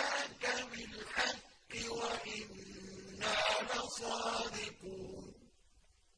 جِئْنَاكَ بِالْحَقِّ وَإِنَّا لَصَادِقُونَ.